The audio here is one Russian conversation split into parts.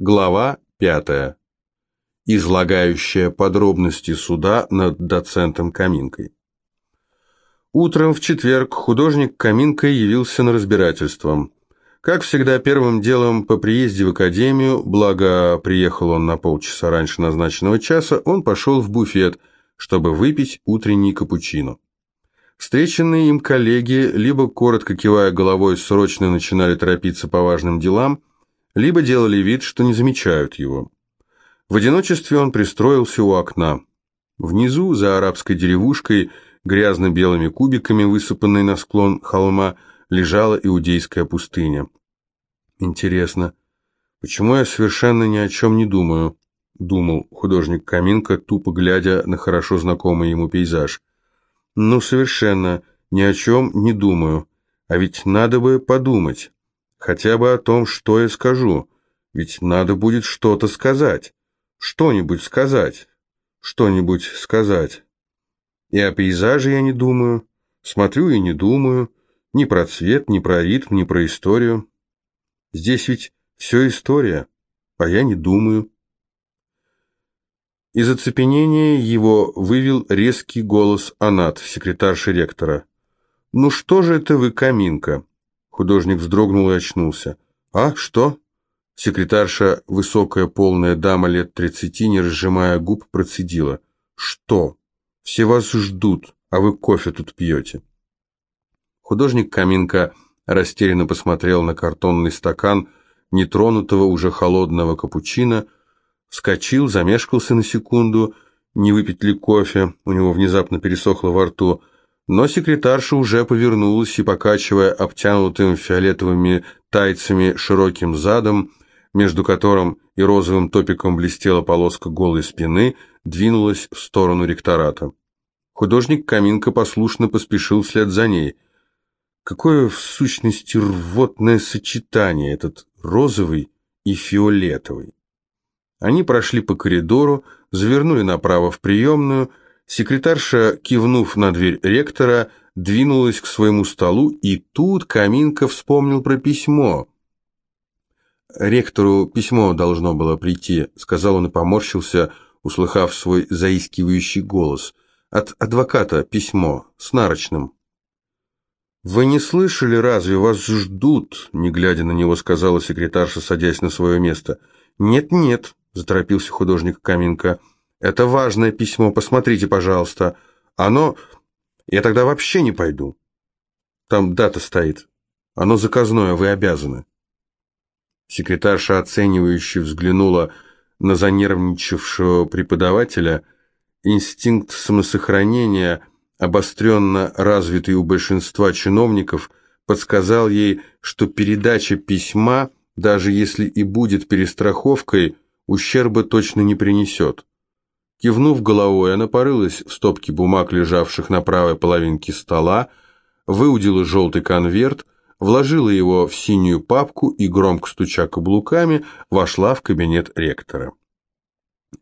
Глава 5. Излагающая подробности суда над доцентом Каминкой. Утром в четверг художник Каминка явился на разбирательство. Как всегда, первым делом по приезде в академию, благо приехал он на полчаса раньше назначенного часа, он пошел в буфет, чтобы выпить утренний капучино. Встреченные им коллеги, либо коротко кивая головой, срочно начинали торопиться по важным делам – либо делали вид, что не замечают его. В одиночестве он пристроился у окна. Внизу, за арабской деревушкой, грязно-белыми кубиками, высыпанной на склон холма, лежала иудейская пустыня. «Интересно, почему я совершенно ни о чем не думаю?» — думал художник Каминка, тупо глядя на хорошо знакомый ему пейзаж. «Ну, совершенно ни о чем не думаю. А ведь надо бы подумать». Хотя бы о том, что я скажу. Ведь надо будет что-то сказать. Что-нибудь сказать. Что-нибудь сказать. И о пейзаже я не думаю. Смотрю и не думаю. Ни про цвет, ни про ритм, ни про историю. Здесь ведь все история, а я не думаю. Из оцепенения его вывел резкий голос Анат, секретарши ректора. «Ну что же это вы, Каминка?» Художник вздрогнул и очнулся. «А, что?» Секретарша, высокая полная дама лет тридцати, не разжимая губ, процедила. «Что? Все вас ждут, а вы кофе тут пьете». Художник Каминка растерянно посмотрел на картонный стакан нетронутого уже холодного капучино, вскочил, замешкался на секунду, не выпить ли кофе, у него внезапно пересохло во рту, но секретарша уже повернулась и, покачивая обтянутым фиолетовыми тайцами широким задом, между которым и розовым топиком блестела полоска голой спины, двинулась в сторону ректората. Художник Каминка послушно поспешил вслед за ней. Какое в сущности рвотное сочетание этот розовый и фиолетовый. Они прошли по коридору, завернули направо в приемную, Секретарша, кивнув на дверь ректора, двинулась к своему столу, и тут Каминка вспомнил про письмо. «Ректору письмо должно было прийти», — сказал он и поморщился, услыхав свой заискивающий голос. «От адвоката письмо, с нарочным». «Вы не слышали, разве вас ждут?» — не глядя на него, сказала секретарша, садясь на свое место. «Нет-нет», — заторопился художник Каминка, — это важное письмо, посмотрите, пожалуйста. Оно... Я тогда вообще не пойду. Там дата стоит. Оно заказное, вы обязаны. Секретарша оценивающе взглянула на занервничавшего преподавателя. Инстинкт самосохранения, обостренно развитый у большинства чиновников, подсказал ей, что передача письма, даже если и будет перестраховкой, ущерба точно не принесет. Кивнув головой, она порылась в стопке бумаг, лежавших на правой половинке стола, выудила желтый конверт, вложила его в синюю папку и, громко стуча каблуками, вошла в кабинет ректора.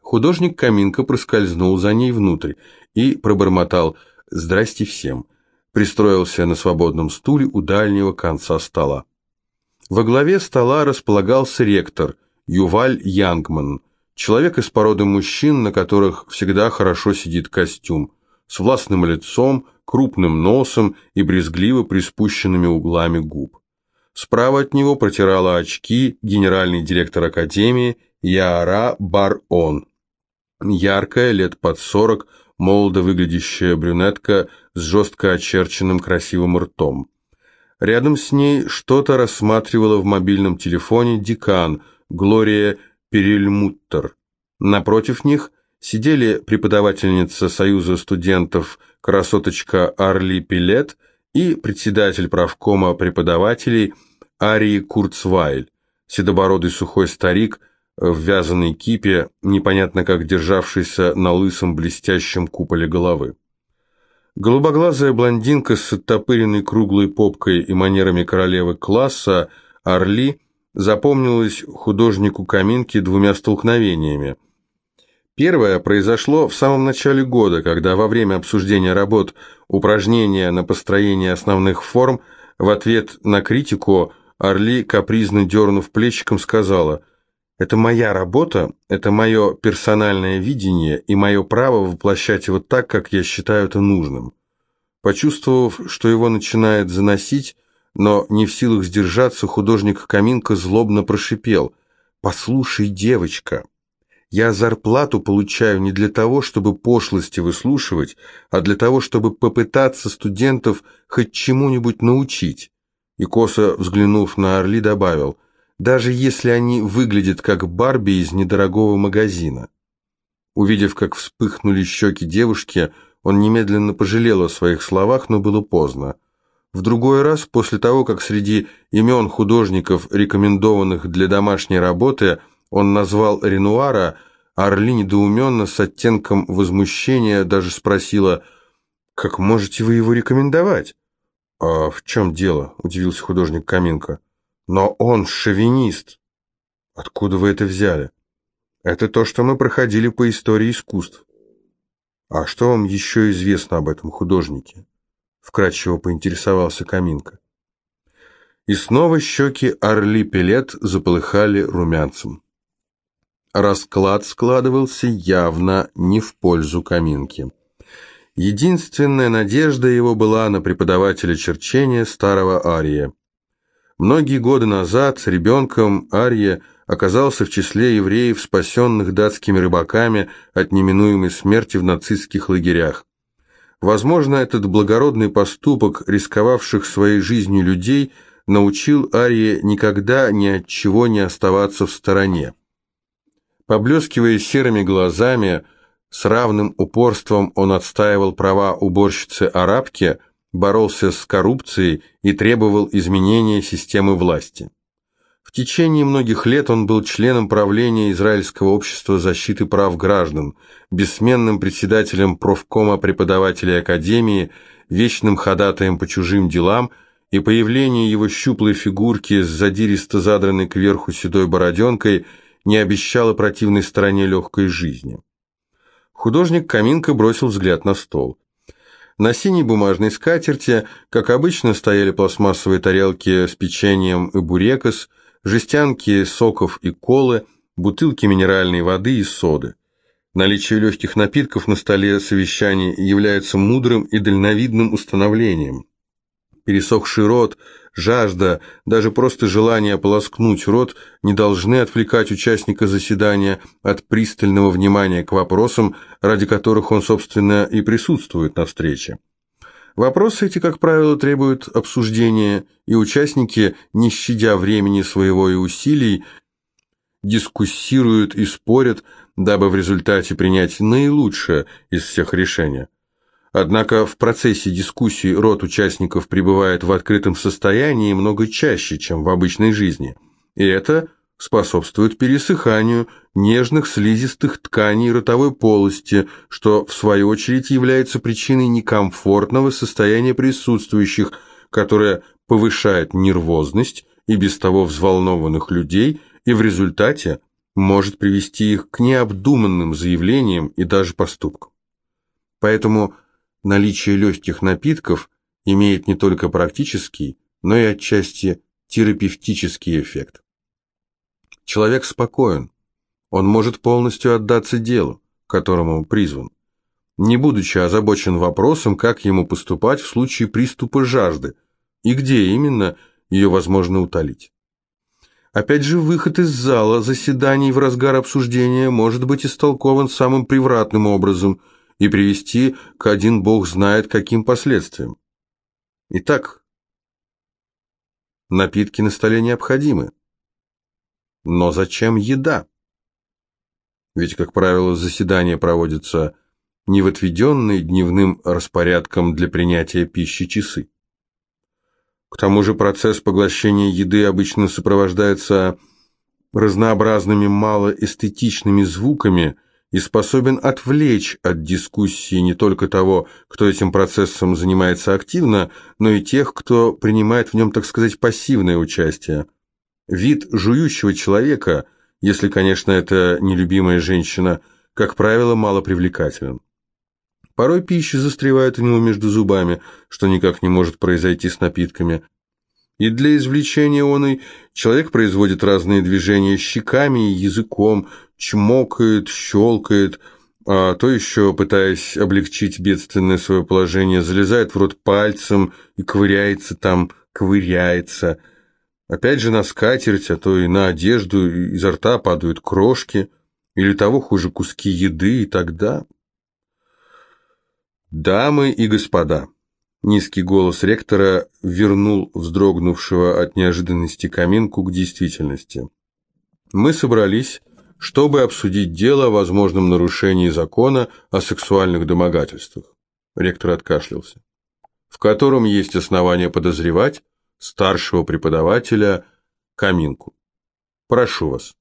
Художник Каминка проскользнул за ней внутрь и пробормотал «Здрасте всем», пристроился на свободном стуле у дальнего конца стола. Во главе стола располагался ректор Юваль Янгман – Человек из породы мужчин, на которых всегда хорошо сидит костюм, с властным лицом, крупным носом и брезгливо приспущенными углами губ. Справа от него протирала очки генеральный директор академии Яара Бар-Он. Яркая, лет под сорок, молодо выглядящая брюнетка с жестко очерченным красивым ртом. Рядом с ней что-то рассматривала в мобильном телефоне декан Глория Перельмуттер. Напротив них сидели преподавательница Союза студентов красоточка Арли Пилет и председатель правкома преподавателей Арии Курцвайль, седобородый сухой старик в вязаной кипе, непонятно как державшийся на лысом блестящем куполе головы. Голубоглазая блондинка с оттопыренной круглой попкой и манерами королевы класса Арли запомнилось художнику Каминки двумя столкновениями. Первое произошло в самом начале года, когда во время обсуждения работ упражнения на построение основных форм в ответ на критику Орли, капризно дернув плечиком, сказала Это моя работа, это мое персональное видение и мое право воплощать его так, как я считаю это нужным. Почувствовав, что его начинает заносить, но не в силах сдержаться, художник Каминка злобно прошипел. «Послушай, девочка, я зарплату получаю не для того, чтобы пошлости выслушивать, а для того, чтобы попытаться студентов хоть чему-нибудь научить». И косо взглянув на Орли, добавил, «даже если они выглядят как Барби из недорогого магазина». Увидев, как вспыхнули щеки девушки, он немедленно пожалел о своих словах, но было поздно. В другой раз, после того, как среди имен художников, рекомендованных для домашней работы, он назвал Ренуара, Орли недоуменно с оттенком возмущения даже спросила, «Как можете вы его рекомендовать?» «А в чем дело?» – удивился художник Каминко. «Но он шовинист». «Откуда вы это взяли?» «Это то, что мы проходили по истории искусств». «А что вам еще известно об этом художнике?» Вкратчиво поинтересовался Каминка. И снова щеки Орли Пелет заполыхали румянцем. Расклад складывался явно не в пользу Каминки. Единственная надежда его была на преподавателя черчения старого Ария. Многие годы назад ребенком Ария оказался в числе евреев, спасенных датскими рыбаками от неминуемой смерти в нацистских лагерях. Возможно, этот благородный поступок рисковавших своей жизнью людей научил Ария никогда ни от чего не оставаться в стороне. Поблескивая серыми глазами, с равным упорством он отстаивал права уборщицы-арабки, боролся с коррупцией и требовал изменения системы власти. В течение многих лет он был членом правления Израильского общества защиты прав граждан, бессменным председателем профкома преподавателей академии, вечным ходатаем по чужим делам, и появление его щуплой фигурки с задиристо задранной кверху седой бороденкой не обещало противной стороне легкой жизни. Художник Каминка бросил взгляд на стол. На синей бумажной скатерти, как обычно, стояли пластмассовые тарелки с печеньем и бурекос – жестянки соков и колы, бутылки минеральной воды и соды. Наличие легких напитков на столе совещаний является мудрым и дальновидным установлением. Пересохший рот, жажда, даже просто желание ополоскнуть рот не должны отвлекать участника заседания от пристального внимания к вопросам, ради которых он, собственно, и присутствует на встрече. Вопросы эти, как правило, требуют обсуждения, и участники, не щадя времени своего и усилий, дискуссируют и спорят, дабы в результате принять наилучшее из всех решений. Однако в процессе дискуссий род участников пребывает в открытом состоянии много чаще, чем в обычной жизни. И это способствует пересыханию нежных слизистых тканей ротовой полости, что в свою очередь является причиной некомфортного состояния присутствующих, которое повышает нервозность и без того взволнованных людей и в результате может привести их к необдуманным заявлениям и даже поступкам. Поэтому наличие легких напитков имеет не только практический, но и отчасти терапевтический эффект. Человек спокоен. Он может полностью отдаться делу, которому призван, не будучи озабочен вопросом, как ему поступать в случае приступа жажды и где именно ее возможно утолить. Опять же, выход из зала заседаний в разгар обсуждения может быть истолкован самым превратным образом и привести к один бог знает каким последствиям. Итак, напитки на столе необходимы. Но зачем еда? Ведь, как правило, заседания проводятся не в отведенные дневным распорядком для принятия пищи часы. К тому же процесс поглощения еды обычно сопровождается разнообразными малоэстетичными звуками и способен отвлечь от дискуссии не только того, кто этим процессом занимается активно, но и тех, кто принимает в нем, так сказать, пассивное участие. Вид жующего человека, если, конечно, это нелюбимая женщина, как правило, мало привлекателен. Порой пища застревает у него между зубами, что никак не может произойти с напитками. И для извлечения он и человек производит разные движения щеками и языком, чмокает, щелкает, а то еще, пытаясь облегчить бедственное свое положение, залезает в рот пальцем и ковыряется там, ковыряется. Опять же на скатерть, а то и на одежду изо рта падают крошки, или того хуже куски еды, и тогда... Дамы и господа, низкий голос ректора вернул вздрогнувшего от неожиданности каминку к действительности. Мы собрались чтобы обсудить дело о возможном нарушении закона о сексуальных домогательствах. Ректор откашлялся. В котором есть основания подозревать старшего преподавателя Каминку. Прошу вас.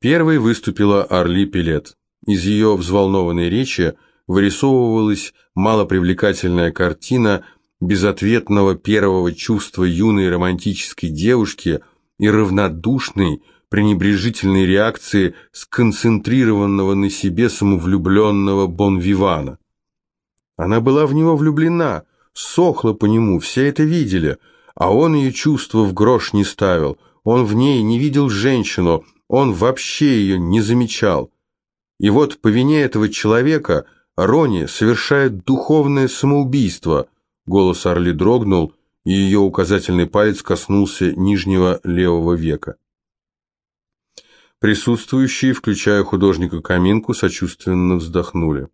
Первой выступила Орли Пилет. Из ее взволнованной речи вырисовывалась малопривлекательная картина безответного первого чувства юной романтической девушки и равнодушной, пренебрежительной реакции сконцентрированного на себе самовлюбленного бонвивана. Она была в него влюблена, сохла по нему, все это видели, а он ее чувства в грош не ставил, он в ней не видел женщину, он вообще ее не замечал. И вот по вине этого человека Рони совершает духовное самоубийство. Голос Орли дрогнул, и ее указательный палец коснулся нижнего левого века. Присутствующие, включая художника Каминку, сочувственно вздохнули.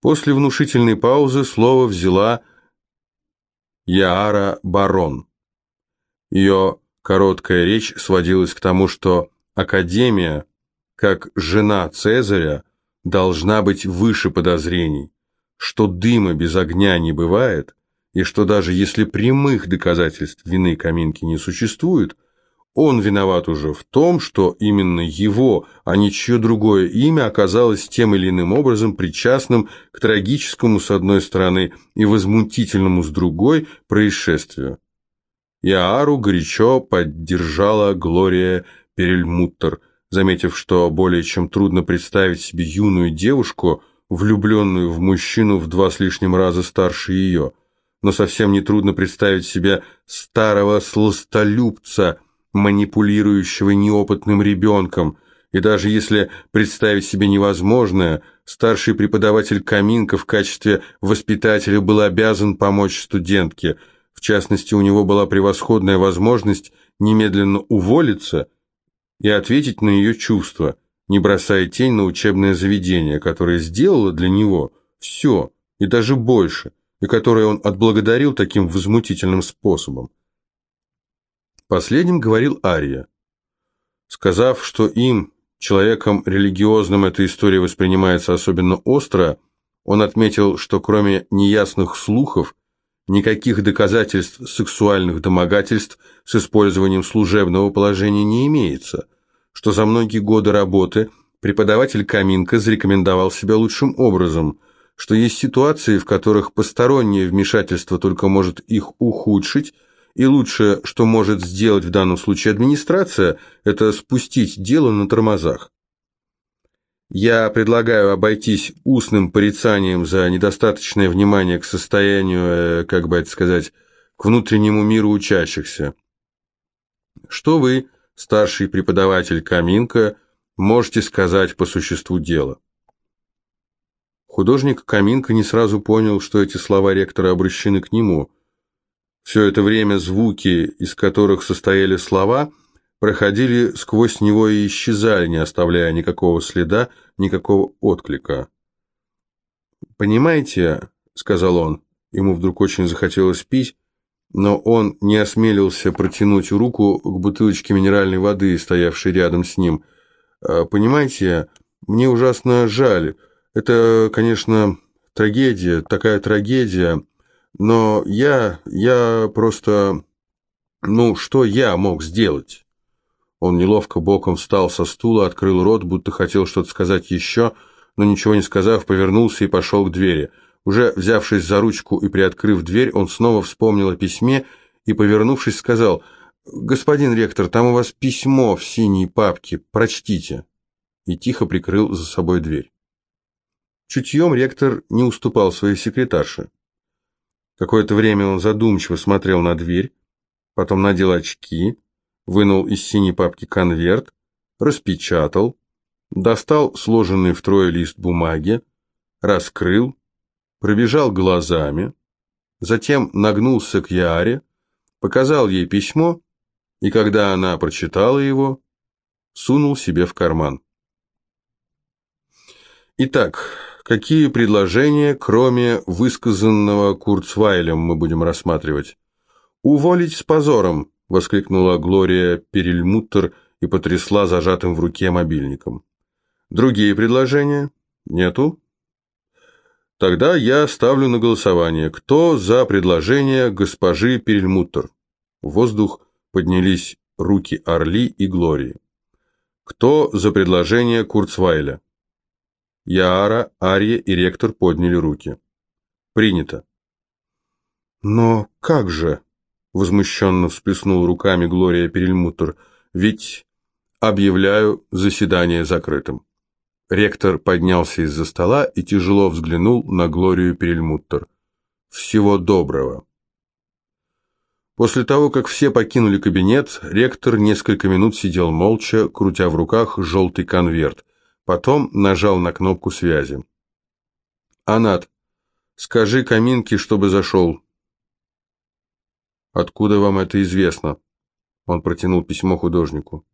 После внушительной паузы слово взяла Яара Барон. Ее короткая речь сводилась к тому, что Академия, как жена Цезаря, должна быть выше подозрений, что дыма без огня не бывает, и что даже если прямых доказательств вины Каминки не существует, он виноват уже в том, что именно его, а не чье другое имя оказалось тем или иным образом причастным к трагическому с одной стороны и возмутительному с другой происшествию. Иаару горячо поддержала Глория Перельмуттер, заметив, что более чем трудно представить себе юную девушку, влюбленную в мужчину в два с лишним раза старше ее, но совсем не трудно представить себе старого сластолюбца – манипулирующего неопытным ребенком, и даже если представить себе невозможное, старший преподаватель Каминка в качестве воспитателя был обязан помочь студентке. В частности, у него была превосходная возможность немедленно уволиться и ответить на ее чувства, не бросая тень на учебное заведение, которое сделало для него все и даже больше, и которое он отблагодарил таким возмутительным способом. Последним говорил Ария. Сказав, что им, человеком религиозным, эта история воспринимается особенно остро, он отметил, что кроме неясных слухов, никаких доказательств сексуальных домогательств с использованием служебного положения не имеется, что за многие годы работы преподаватель Каминка зарекомендовал себя лучшим образом, что есть ситуации, в которых постороннее вмешательство только может их ухудшить, и лучшее, что может сделать в данном случае администрация, это спустить дело на тормозах. Я предлагаю обойтись устным порицанием за недостаточное внимание к состоянию, э, как бы это сказать, к внутреннему миру учащихся. Что вы, старший преподаватель Каминка, можете сказать по существу дела? Художник Каминка не сразу понял, что эти слова ректора обращены к нему – все это время звуки, из которых состояли слова, проходили сквозь него и исчезали, не оставляя никакого следа, никакого отклика. «Понимаете», — сказал он, ему вдруг очень захотелось пить, но он не осмелился протянуть руку к бутылочке минеральной воды, стоявшей рядом с ним. «А, «Понимаете, мне ужасно жаль. Это, конечно, трагедия, такая трагедия. Но я... я просто... Ну, что я мог сделать? Он неловко боком встал со стула, открыл рот, будто хотел что-то сказать еще, но ничего не сказав, повернулся и пошел к двери. Уже взявшись за ручку и приоткрыв дверь, он снова вспомнил о письме и, повернувшись, сказал, «Господин ректор, там у вас письмо в синей папке, прочтите». И тихо прикрыл за собой дверь. Чутьем ректор не уступал своей секретарше. Какое-то время он задумчиво смотрел на дверь, потом надел очки, вынул из синей папки конверт, распечатал, достал сложенный втрое лист бумаги, раскрыл, пробежал глазами, затем нагнулся к Яре, показал ей письмо, и когда она прочитала его, сунул себе в карман. Итак, какие предложения, кроме высказанного Курцвайлем, мы будем рассматривать? «Уволить с позором!» — воскликнула Глория Перельмуттер и потрясла зажатым в руке мобильником. «Другие предложения? Нету?» «Тогда я ставлю на голосование. Кто за предложение госпожи Перельмуттер?» В воздух поднялись руки Орли и Глории. «Кто за предложение Курцвайля?» Яара, Ария и ректор подняли руки. Принято. Но как же, возмущенно всплеснул руками Глория Перельмутер, ведь объявляю заседание закрытым. Ректор поднялся из-за стола и тяжело взглянул на Глорию Перельмуттер. «Всего доброго!» После того, как все покинули кабинет, ректор несколько минут сидел молча, крутя в руках желтый конверт, Потом нажал на кнопку связи. «Анат, скажи Каминке, чтобы зашел». «Откуда вам это известно?» Он протянул письмо художнику.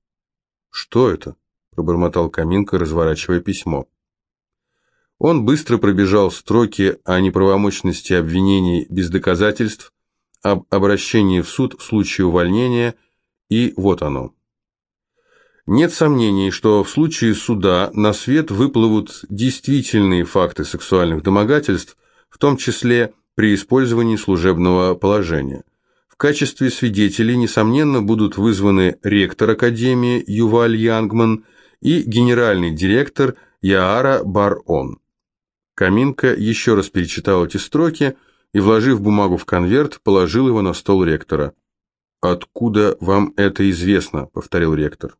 «Что это?» – пробормотал Каминка, разворачивая письмо. Он быстро пробежал строки о неправомочности обвинений без доказательств, об обращении в суд в случае увольнения, и вот оно. Нет сомнений, что в случае суда на свет выплывут действительные факты сексуальных домогательств, в том числе при использовании служебного положения. В качестве свидетелей, несомненно, будут вызваны ректор Академии Юваль Янгман и генеральный директор Яара Бар-Он. Каминка еще раз перечитал эти строки и, вложив бумагу в конверт, положил его на стол ректора. «Откуда вам это известно?» – повторил ректор.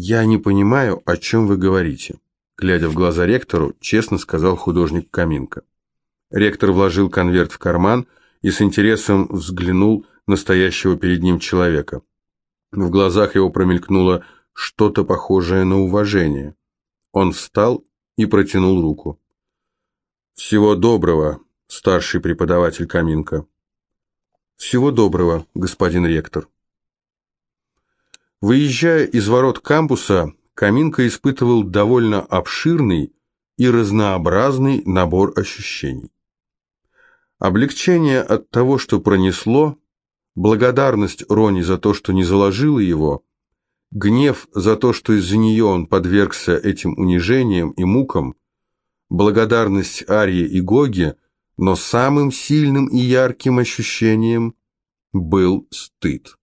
«Я не понимаю, о чем вы говорите», — глядя в глаза ректору, честно сказал художник Каминка. Ректор вложил конверт в карман и с интересом взглянул на стоящего перед ним человека. В глазах его промелькнуло что-то похожее на уважение. Он встал и протянул руку. «Всего доброго, старший преподаватель Каминка». «Всего доброго, господин ректор». Выезжая из ворот кампуса, Каминка испытывал довольно обширный и разнообразный набор ощущений. Облегчение от того, что пронесло, благодарность Рони за то, что не заложила его, гнев за то, что из-за нее он подвергся этим унижениям и мукам, благодарность Арии и Гоге, но самым сильным и ярким ощущением был стыд.